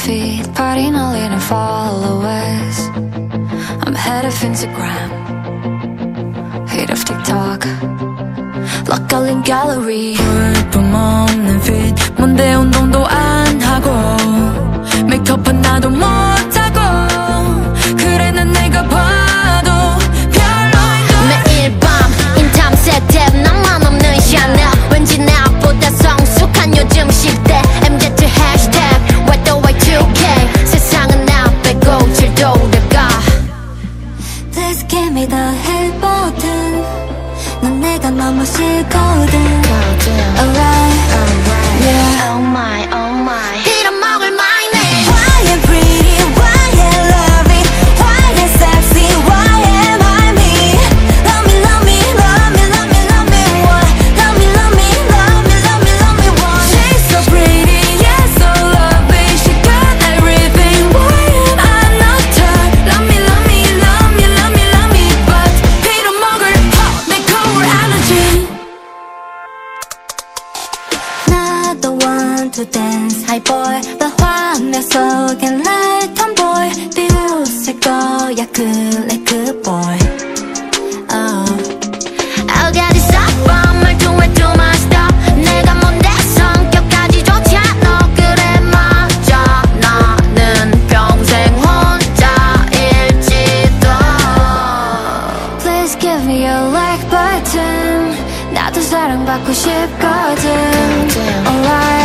feet, party 날리는 followers. I'm head of Instagram, hate of TikTok. Lock 걸린 gallery. 볼품 없는 fit 뭔데 운동도 안 The hit button. 넌 내가 너무 싫거든. Alright, 나도 want to dance, high boy. 너 화면 속엔 light tomboy. 비웃을 거야, 그래, 그 boy. Oh. I got it up 말투에 too much stop 내가 뭔데 성격까지 좋지 않아 그래 맞아 나는 평생 혼자일지도 Please give me your like button. 나도 사랑받고 싶거든. Alright,